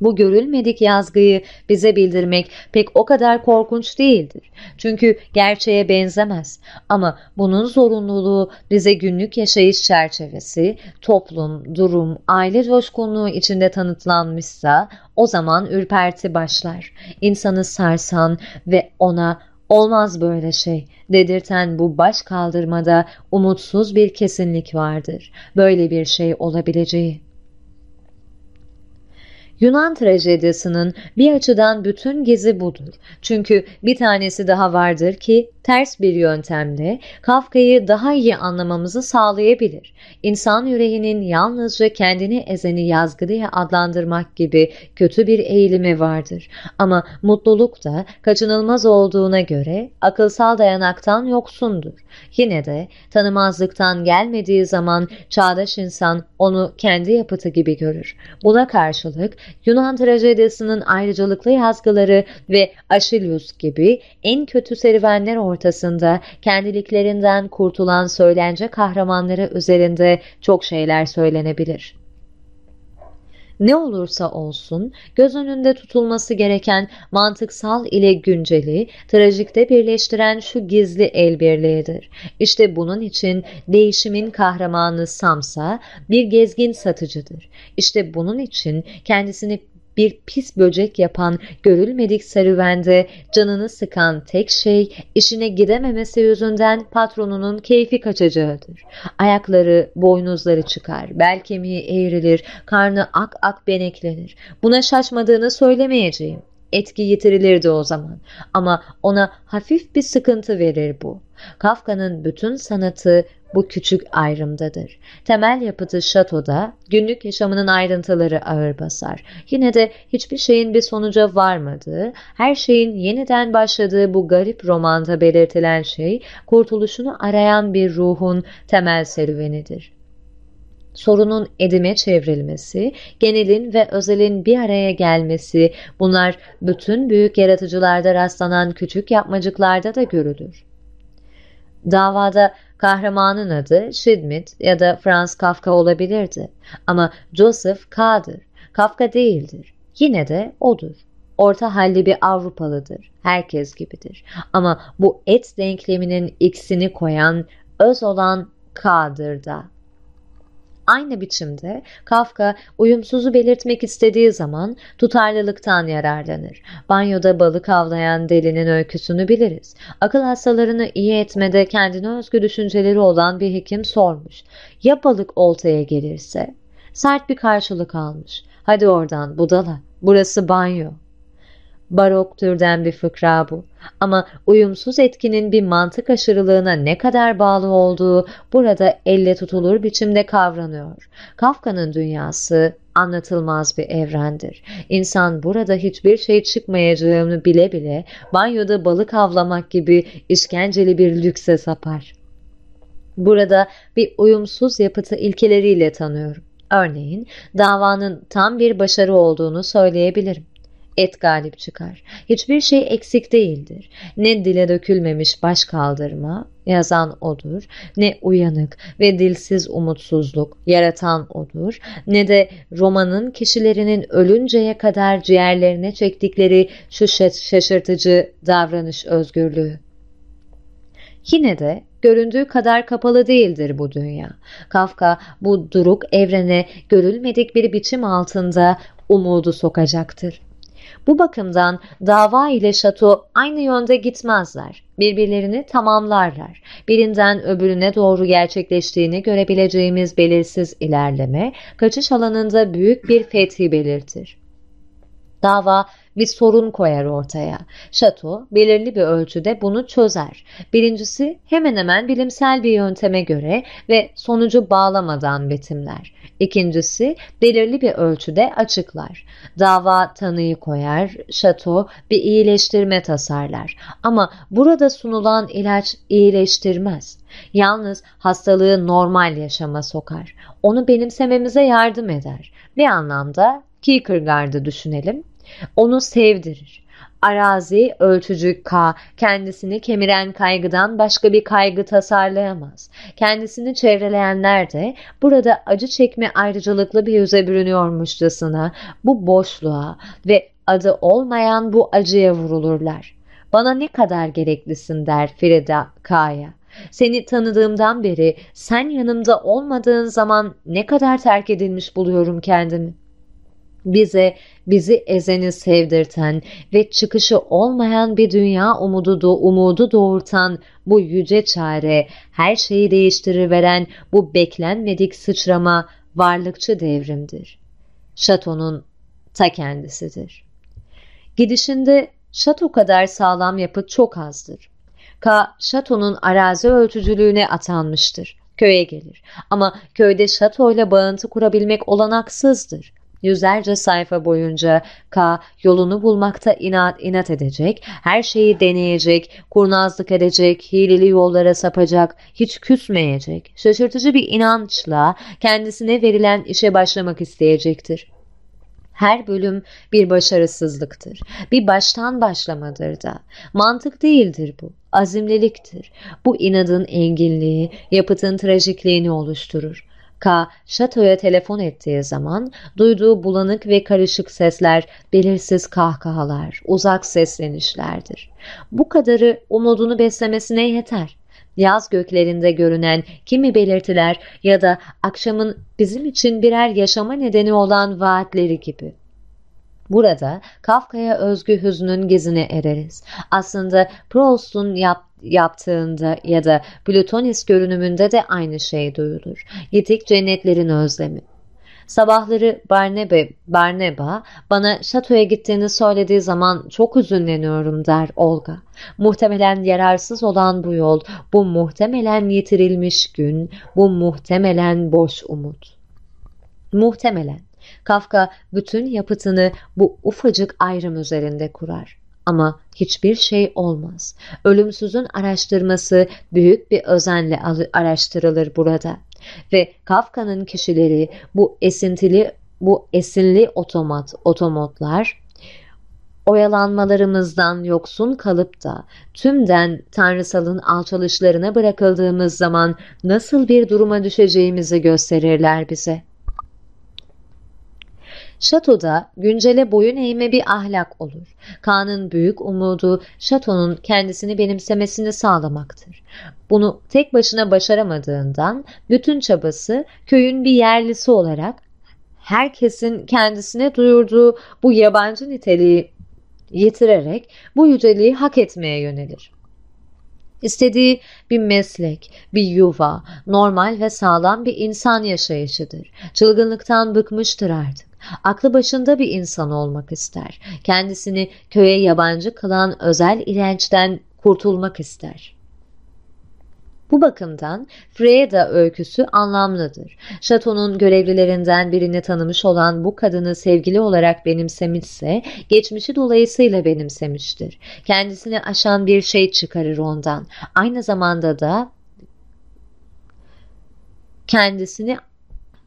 Bu görülmedik yazgıyı bize bildirmek pek o kadar korkunç değildir. Çünkü gerçeğe benzemez. Ama bunun zorunluluğu bize günlük yaşayış çerçevesi, toplum, durum, aile coşkunluğu içinde tanıtlanmışsa o zaman ürperti başlar. İnsanı sarsan ve ona olmaz böyle şey dedirten bu baş kaldırmada umutsuz bir kesinlik vardır. Böyle bir şey olabileceği. Yunan trajedyasının bir açıdan bütün gezi budur. Çünkü bir tanesi daha vardır ki ters bir yöntemle Kafka'yı daha iyi anlamamızı sağlayabilir. İnsan yüreğinin yalnızca kendini ezeni yazgı diye adlandırmak gibi kötü bir eğilimi vardır. Ama mutluluk da kaçınılmaz olduğuna göre akılsal dayanaktan yoksundur. Yine de tanımazlıktan gelmediği zaman çağdaş insan onu kendi yapıtı gibi görür. Buna karşılık Yunan trajedyasının ayrıcalıklı yazgıları ve Aşilius gibi en kötü serüvenler ortaya ortasında kendiliklerinden kurtulan söylence kahramanları üzerinde çok şeyler söylenebilir. Ne olursa olsun göz önünde tutulması gereken mantıksal ile günceli trajikte birleştiren şu gizli el birliğidir. İşte bunun için değişimin kahramanı Samsa bir gezgin satıcıdır. İşte bunun için kendisini bir pis böcek yapan görülmedik serüvende canını sıkan tek şey işine gidememesi yüzünden patronunun keyfi kaçacağıdır. Ayakları, boynuzları çıkar, bel kemiği eğrilir, karnı ak ak beneklenir. Buna şaşmadığını söylemeyeceğim. Etki yitirilirdi o zaman ama ona hafif bir sıkıntı verir bu. Kafka'nın bütün sanatı bu küçük ayrımdadır. Temel yapıtı şatoda günlük yaşamının ayrıntıları ağır basar. Yine de hiçbir şeyin bir sonuca varmadığı, her şeyin yeniden başladığı bu garip romanda belirtilen şey, kurtuluşunu arayan bir ruhun temel serüvenidir sorunun edime çevrilmesi, genelin ve özelin bir araya gelmesi bunlar bütün büyük yaratıcılarda rastlanan küçük yapmacıklarda da görülür. Davada kahramanın adı Schmidt ya da Franz Kafka olabilirdi ama Joseph K'dır. Kafka değildir. Yine de odur. Orta halli bir Avrupalıdır. Herkes gibidir. Ama bu et denkleminin x'ini koyan öz olan K'dır da. Aynı biçimde Kafka uyumsuzu belirtmek istediği zaman tutarlılıktan yararlanır. Banyoda balık avlayan delinin öyküsünü biliriz. Akıl hastalarını iyi etmede kendine özgü düşünceleri olan bir hekim sormuş. Ya balık oltaya gelirse? Sert bir karşılık almış. Hadi oradan budala. Burası banyo. Barok türden bir fıkra bu. Ama uyumsuz etkinin bir mantık aşırılığına ne kadar bağlı olduğu burada elle tutulur biçimde kavranıyor. Kafka'nın dünyası anlatılmaz bir evrendir. İnsan burada hiçbir şey çıkmayacağını bile bile banyoda balık avlamak gibi işkenceli bir lükse sapar. Burada bir uyumsuz yapıtı ilkeleriyle tanıyorum. Örneğin davanın tam bir başarı olduğunu söyleyebilirim et galip çıkar. Hiçbir şey eksik değildir. Ne dile dökülmemiş baş kaldırma, yazan odur, ne uyanık ve dilsiz umutsuzluk, yaratan odur, ne de romanın kişilerinin ölünceye kadar ciğerlerine çektikleri şu şaşırtıcı davranış özgürlüğü. Yine de göründüğü kadar kapalı değildir bu dünya. Kafka bu duruk evrene görülmedik bir biçim altında umudu sokacaktır. Bu bakımdan dava ile şato aynı yönde gitmezler. Birbirlerini tamamlarlar. Birinden öbürüne doğru gerçekleştiğini görebileceğimiz belirsiz ilerleme, kaçış alanında büyük bir fethi belirtir. Dava bir sorun koyar ortaya. Şato belirli bir ölçüde bunu çözer. Birincisi hemen hemen bilimsel bir yönteme göre ve sonucu bağlamadan betimler. İkincisi belirli bir ölçüde açıklar. Dava tanıyı koyar, şato bir iyileştirme tasarlar. Ama burada sunulan ilaç iyileştirmez. Yalnız hastalığı normal yaşama sokar. Onu benimsememize yardım eder. Bir anlamda Kierkegaard'ı düşünelim. Onu sevdirir. Arazi, ölçücü K, kendisini kemiren kaygıdan başka bir kaygı tasarlayamaz. Kendisini çevreleyenler de burada acı çekme ayrıcalıklı bir yüze bürünüyormuşçasına bu boşluğa ve adı olmayan bu acıya vurulurlar. Bana ne kadar gereklisin der Frida K'ya. Seni tanıdığımdan beri sen yanımda olmadığın zaman ne kadar terk edilmiş buluyorum kendimi.'' bize bizi ezeni sevdirten ve çıkışı olmayan bir dünya umudu, do umudu doğurtan bu yüce çare, her şeyi değiştirir veren bu beklenmedik sıçrama varlıkçı devrimdir. Şatonun ta kendisidir. Gidişinde şato kadar sağlam yapıt çok azdır. K, şatonun arazi ölçücülüğüne atanmıştır. Köye gelir ama köyde şatoyla bağıntı kurabilmek olanaksızdır. Yüzlerce sayfa boyunca K yolunu bulmakta inat inat edecek, her şeyi deneyecek, kurnazlık edecek, hileli yollara sapacak, hiç küsmeyecek, şaşırtıcı bir inançla kendisine verilen işe başlamak isteyecektir. Her bölüm bir başarısızlıktır. Bir baştan başlamadır da. Mantık değildir bu. azimliliktir. Bu inadın enginliği, yapıtın trajikliğini oluşturur. K. Şatoya telefon ettiği zaman duyduğu bulanık ve karışık sesler, belirsiz kahkahalar, uzak seslenişlerdir. Bu kadarı umudunu beslemesine yeter. Yaz göklerinde görünen kimi belirtiler ya da akşamın bizim için birer yaşama nedeni olan vaatleri gibi. Burada Kafka'ya özgü hüznün gizine ereriz. Aslında Proust'un yap, yaptığında ya da Plütonis görünümünde de aynı şey duyulur. Yitik cennetlerin özlemi. Sabahları Barnebe, Barneba bana şatoya gittiğini söylediği zaman çok üzünleniyorum der Olga. Muhtemelen yararsız olan bu yol, bu muhtemelen yitirilmiş gün, bu muhtemelen boş umut. Muhtemelen. Kafka bütün yapıtını bu ufacık ayrım üzerinde kurar. Ama hiçbir şey olmaz. Ölümsüzün araştırması büyük bir özenle araştırılır burada. Ve Kafka'nın kişileri bu esintili bu esinli otomat otomotlar oyalanmalarımızdan yoksun kalıp da tümden tanrısalın alçalışlarına bırakıldığımız zaman nasıl bir duruma düşeceğimizi gösterirler bize. Şatoda güncele boyun eğme bir ahlak olur. Kaan'ın büyük umudu şatonun kendisini benimsemesini sağlamaktır. Bunu tek başına başaramadığından bütün çabası köyün bir yerlisi olarak herkesin kendisine duyurduğu bu yabancı niteliği yitirerek bu yüceliği hak etmeye yönelir. İstediği bir meslek, bir yuva, normal ve sağlam bir insan yaşayışıdır. Çılgınlıktan bıkmıştır artık. Aklı başında bir insan olmak ister. Kendisini köye yabancı kılan özel irençten kurtulmak ister. Bu bakımdan Freda öyküsü anlamlıdır. Şatonun görevlilerinden birini tanımış olan bu kadını sevgili olarak benimsemişse, geçmişi dolayısıyla benimsemiştir. Kendisini aşan bir şey çıkarır ondan. Aynı zamanda da kendisini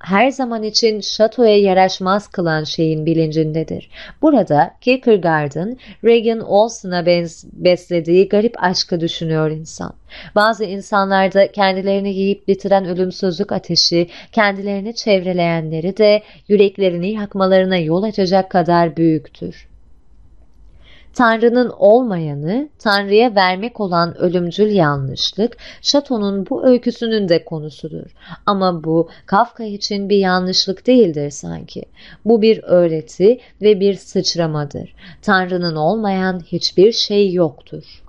her zaman için şatoya yaraşmaz kılan şeyin bilincindedir. Burada Kierkegaard'ın Regan Olson'a beslediği garip aşkı düşünüyor insan. Bazı insanlarda kendilerini yiyip bitiren ölümsüzlük ateşi, kendilerini çevreleyenleri de yüreklerini yakmalarına yol açacak kadar büyüktür. Tanrı'nın olmayanı, Tanrı'ya vermek olan ölümcül yanlışlık, Şato'nun bu öyküsünün de konusudur. Ama bu Kafka için bir yanlışlık değildir sanki. Bu bir öğreti ve bir sıçramadır. Tanrı'nın olmayan hiçbir şey yoktur.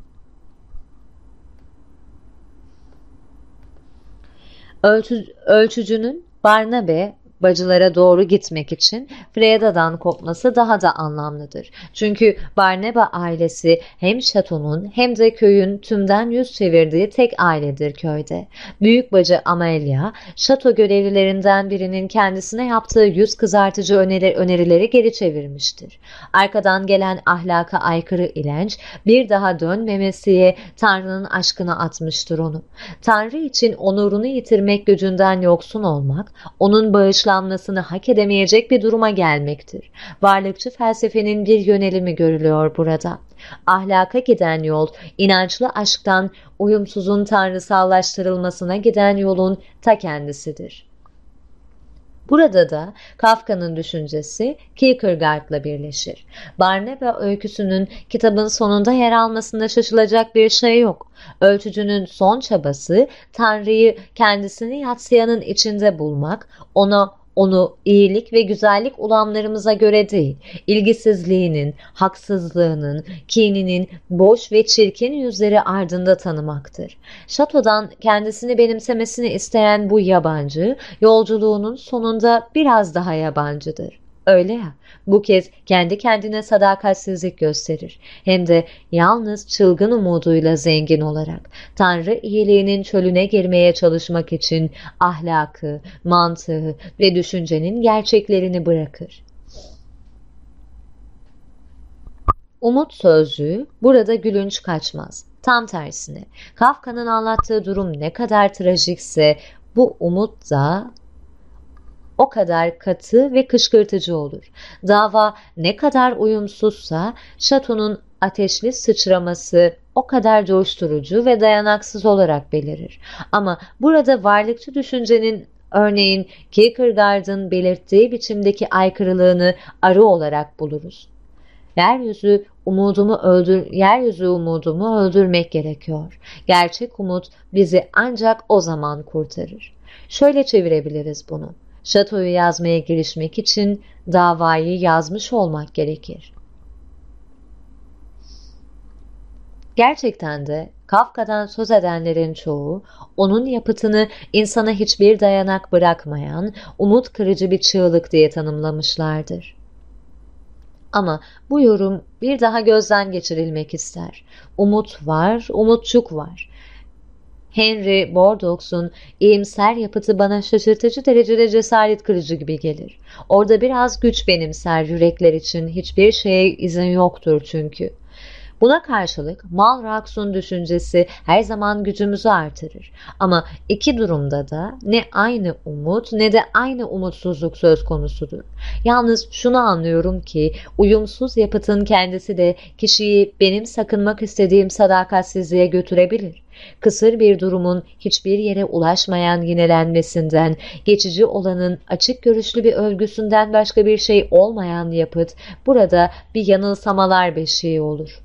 Ölçü, ölçücünün Barnabe bacılara doğru gitmek için Freda'dan kopması daha da anlamlıdır. Çünkü Barnaba ailesi hem şatonun hem de köyün tümden yüz çevirdiği tek ailedir köyde. Büyük bacı Amelia, şato görevlilerinden birinin kendisine yaptığı yüz kızartıcı öneri, önerileri geri çevirmiştir. Arkadan gelen ahlaka aykırı ilenç bir daha dönmemesiye Tanrı'nın aşkına atmıştır onu. Tanrı için onurunu yitirmek gücünden yoksun olmak, onun bağışlanmasını bağışlanmasını hak edemeyecek bir duruma gelmektir. Varlıkçı felsefenin bir yönelimi görülüyor burada. Ahlaka giden yol, inançlı aşktan uyumsuzun tanrısallaştırılmasına giden yolun ta kendisidir. Burada da Kafka'nın düşüncesi Kierkegaard'la birleşir. Barnaba öyküsünün kitabın sonunda yer almasında şaşılacak bir şey yok. Ölçücünün son çabası Tanrı'yı kendisini yatsıyanın içinde bulmak, ona onu iyilik ve güzellik ulamlarımıza göre değil, ilgisizliğinin, haksızlığının, kininin boş ve çirkin yüzleri ardında tanımaktır. Şatodan kendisini benimsemesini isteyen bu yabancı, yolculuğunun sonunda biraz daha yabancıdır. Öyle ya, bu kez kendi kendine sadakatsizlik gösterir. Hem de yalnız çılgın umuduyla zengin olarak. Tanrı iyiliğinin çölüne girmeye çalışmak için ahlakı, mantığı ve düşüncenin gerçeklerini bırakır. Umut sözcüğü burada gülünç kaçmaz. Tam tersine Kafka'nın anlattığı durum ne kadar trajikse bu umut da o kadar katı ve kışkırtıcı olur. Dava ne kadar uyumsuzsa şatonun ateşli sıçraması o kadar coşturucu ve dayanaksız olarak belirir. Ama burada varlıkçı düşüncenin örneğin Kierkegaard'ın belirttiği biçimdeki aykırılığını arı olarak buluruz. Yeryüzü umudumu öldür yeryüzü umudumu öldürmek gerekiyor. Gerçek umut bizi ancak o zaman kurtarır. Şöyle çevirebiliriz bunu. Şatoyu yazmaya girişmek için davayı yazmış olmak gerekir. Gerçekten de Kafka'dan söz edenlerin çoğu onun yapıtını insana hiçbir dayanak bırakmayan umut kırıcı bir çığlık diye tanımlamışlardır. Ama bu yorum bir daha gözden geçirilmek ister. Umut var, umutçuk var. Henry Bordeaux'un iyimser yapıtı bana şaşırtıcı derecede cesaret kırıcı gibi gelir. Orada biraz güç benimser yürekler için hiçbir şeye izin yoktur çünkü. Buna karşılık Malrax'un düşüncesi her zaman gücümüzü artırır. Ama iki durumda da ne aynı umut ne de aynı umutsuzluk söz konusudur. Yalnız şunu anlıyorum ki uyumsuz yapıtın kendisi de kişiyi benim sakınmak istediğim sadakatsizliğe götürebilir. Kısır bir durumun hiçbir yere ulaşmayan yinelenmesinden, geçici olanın açık görüşlü bir övgüsünden başka bir şey olmayan yapıt burada bir yanılsamalar beşiği olur.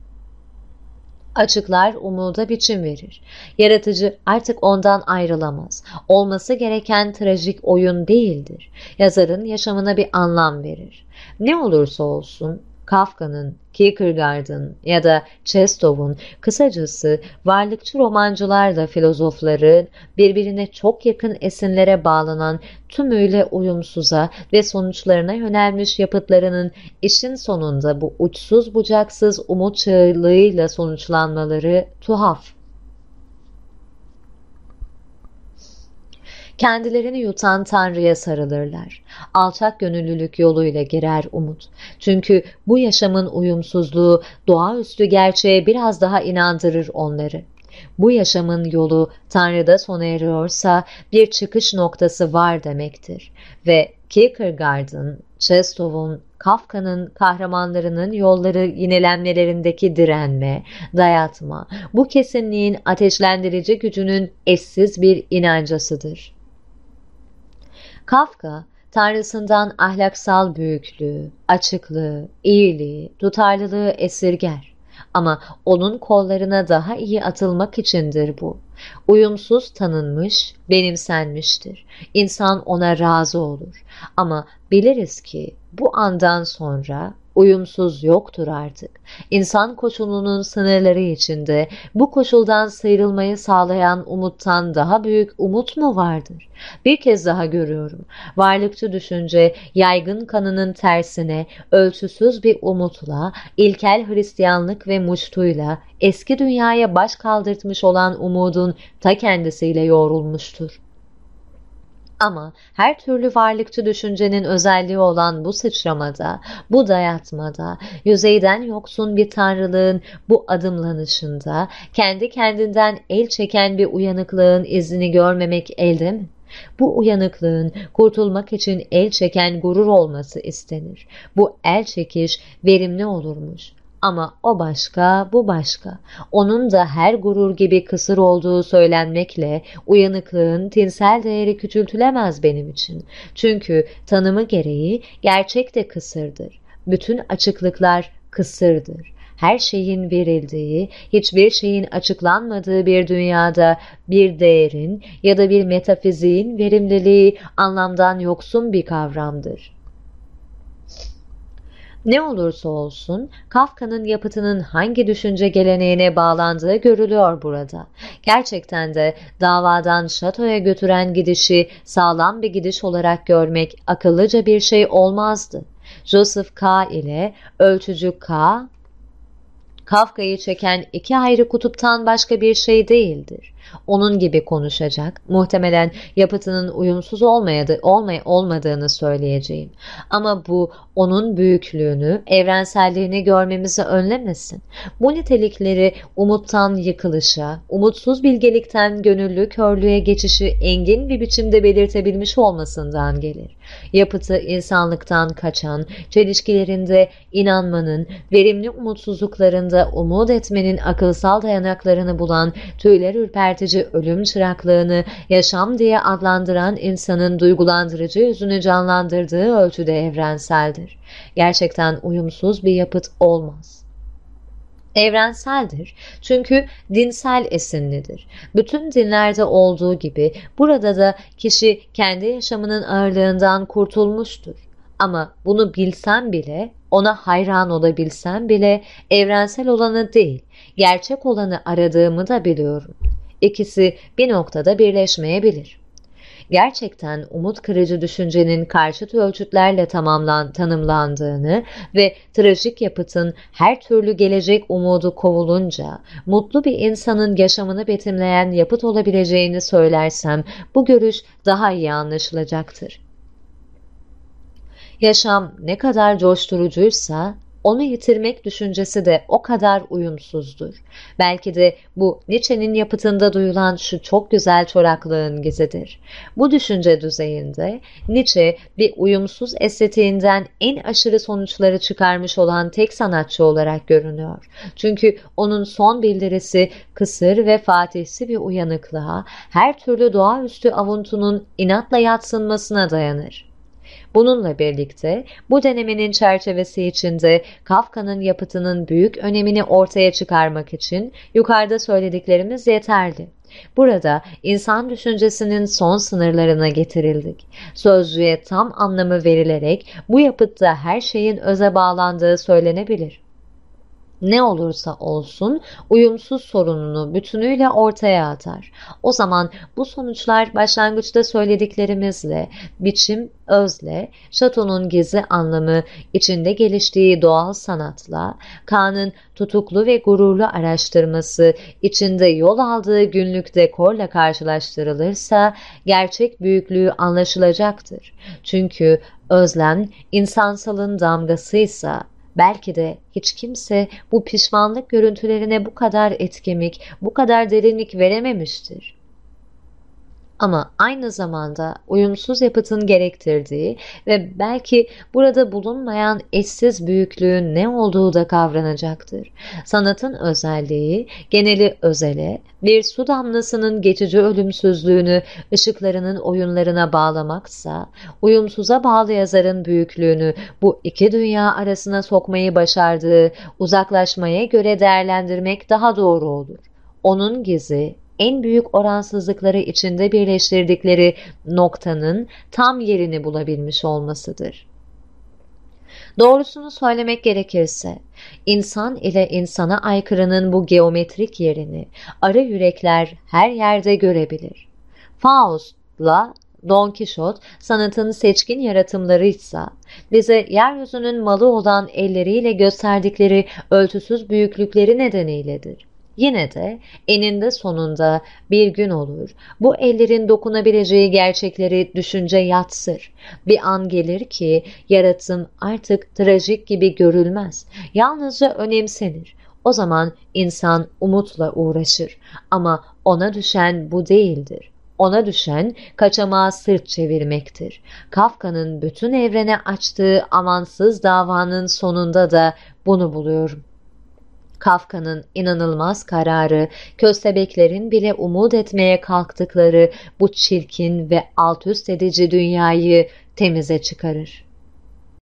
Açıklar umuda biçim verir. Yaratıcı artık ondan ayrılamaz. Olması gereken trajik oyun değildir. Yazarın yaşamına bir anlam verir. Ne olursa olsun Kafka'nın, Kierkegaard'ın ya da Chestov'un kısacası varlıkçı romancılarla filozofları birbirine çok yakın esinlere bağlanan tümüyle uyumsuza ve sonuçlarına yönelmiş yapıtlarının işin sonunda bu uçsuz bucaksız umut çığlığıyla sonuçlanmaları tuhaf. Kendilerini yutan Tanrı'ya sarılırlar. Alçak gönüllülük yoluyla girer umut. Çünkü bu yaşamın uyumsuzluğu doğaüstü gerçeğe biraz daha inandırır onları. Bu yaşamın yolu Tanrı'da sona eriyorsa bir çıkış noktası var demektir. Ve Kierkegaard'ın, Chestov'un, Kafka'nın kahramanlarının yolları yinelenmelerindeki direnme, dayatma, bu kesinliğin ateşlendirici gücünün eşsiz bir inancasıdır. Kafka, tanrısından ahlaksal büyüklüğü, açıklığı, iyiliği, tutarlılığı esirger. Ama onun kollarına daha iyi atılmak içindir bu. Uyumsuz tanınmış, benimsenmiştir. İnsan ona razı olur. Ama biliriz ki bu andan sonra uyumsuz yoktur artık. İnsan koşulunun sınırları içinde bu koşuldan sıyrılmayı sağlayan umuttan daha büyük umut mu vardır? Bir kez daha görüyorum. Varlıkçı düşünce yaygın kanının tersine ölçüsüz bir umutla, ilkel Hristiyanlık ve muştuyla eski dünyaya baş kaldırtmış olan umudun ta kendisiyle yoğrulmuştur. Ama her türlü varlıkçı düşüncenin özelliği olan bu sıçramada, bu dayatmada, yüzeyden yoksun bir tanrılığın bu adımlanışında, kendi kendinden el çeken bir uyanıklığın izini görmemek elde mi? Bu uyanıklığın kurtulmak için el çeken gurur olması istenir. Bu el çekiş verimli olurmuş. Ama o başka, bu başka. Onun da her gurur gibi kısır olduğu söylenmekle uyanıklığın tinsel değeri küçültülemez benim için. Çünkü tanımı gereği gerçek de kısırdır. Bütün açıklıklar kısırdır her şeyin verildiği, hiçbir şeyin açıklanmadığı bir dünyada bir değerin ya da bir metafiziğin verimliliği anlamdan yoksun bir kavramdır. Ne olursa olsun Kafka'nın yapıtının hangi düşünce geleneğine bağlandığı görülüyor burada. Gerçekten de davadan şatoya götüren gidişi sağlam bir gidiş olarak görmek akıllıca bir şey olmazdı. Joseph K. ile ölçücü K. Kafka'yı çeken iki ayrı kutuptan başka bir şey değildir. Onun gibi konuşacak. Muhtemelen yapıtının uyumsuz olmayadı, olmay olmadığını söyleyeceğim. Ama bu onun büyüklüğünü, evrenselliğini görmemizi önlemesin. Bu nitelikleri umuttan yıkılışa, umutsuz bilgelikten gönüllü körlüğe geçişi engin bir biçimde belirtebilmiş olmasından gelir. Yapıtı insanlıktan kaçan, çelişkilerinde inanmanın, verimli umutsuzluklarında umut etmenin akılsal dayanaklarını bulan, tüyler ürpertici ölüm çıraklığını yaşam diye adlandıran insanın duygulandırıcı yüzünü canlandırdığı ölçüde evrenseldir. Gerçekten uyumsuz bir yapıt olmaz evrenseldir. Çünkü dinsel esinlidir. Bütün dinlerde olduğu gibi burada da kişi kendi yaşamının ağırlığından kurtulmuştur. Ama bunu bilsem bile, ona hayran olabilsem bile evrensel olanı değil, gerçek olanı aradığımı da biliyorum. İkisi bir noktada birleşmeyebilir gerçekten umut kırıcı düşüncenin karşıt ölçütlerle tamamlan, tanımlandığını ve trajik yapıtın her türlü gelecek umudu kovulunca mutlu bir insanın yaşamını betimleyen yapıt olabileceğini söylersem bu görüş daha iyi anlaşılacaktır. Yaşam ne kadar coşturucuysa onu yitirmek düşüncesi de o kadar uyumsuzdur. Belki de bu Nietzsche'nin yapıtında duyulan şu çok güzel çoraklığın gizidir. Bu düşünce düzeyinde Nietzsche bir uyumsuz estetiğinden en aşırı sonuçları çıkarmış olan tek sanatçı olarak görünüyor. Çünkü onun son bildirisi kısır ve fatihsi bir uyanıklığa, her türlü doğaüstü avuntunun inatla yatsınmasına dayanır. Bununla birlikte bu denemenin çerçevesi içinde Kafka'nın yapıtının büyük önemini ortaya çıkarmak için yukarıda söylediklerimiz yeterli. Burada insan düşüncesinin son sınırlarına getirildik. Sözcüğe tam anlamı verilerek bu yapıtta her şeyin öze bağlandığı söylenebilir ne olursa olsun uyumsuz sorununu bütünüyle ortaya atar. O zaman bu sonuçlar başlangıçta söylediklerimizle, biçim, özle, şatonun gizli anlamı, içinde geliştiği doğal sanatla, Kaan'ın tutuklu ve gururlu araştırması, içinde yol aldığı günlük dekorla karşılaştırılırsa gerçek büyüklüğü anlaşılacaktır. Çünkü özlem insansalın damgasıysa Belki de hiç kimse bu pişmanlık görüntülerine bu kadar etkimik, bu kadar derinlik verememiştir ama aynı zamanda uyumsuz yapıtın gerektirdiği ve belki burada bulunmayan eşsiz büyüklüğün ne olduğu da kavranacaktır. Sanatın özelliği geneli özele, bir su damlasının geçici ölümsüzlüğünü ışıklarının oyunlarına bağlamaksa, uyumsuza bağlı yazarın büyüklüğünü bu iki dünya arasına sokmayı başardığı uzaklaşmaya göre değerlendirmek daha doğru olur. Onun gizi, en büyük oransızlıkları içinde birleştirdikleri noktanın tam yerini bulabilmiş olmasıdır. Doğrusunu söylemek gerekirse, insan ile insana aykırının bu geometrik yerini arı yürekler her yerde görebilir. Faust'la Don Quixote sanatın seçkin yaratımlarıysa, bize yeryüzünün malı olan elleriyle gösterdikleri ölçüsüz büyüklükleri nedeniyledir. Yine de eninde sonunda bir gün olur. Bu ellerin dokunabileceği gerçekleri düşünce yatsır. Bir an gelir ki yaratım artık trajik gibi görülmez. Yalnızca önemsenir. O zaman insan umutla uğraşır. Ama ona düşen bu değildir. Ona düşen kaçamağa sırt çevirmektir. Kafka'nın bütün evrene açtığı amansız davanın sonunda da bunu buluyorum. Kafka'nın inanılmaz kararı, köstebeklerin bile umut etmeye kalktıkları bu çirkin ve alt üst edici dünyayı temize çıkarır.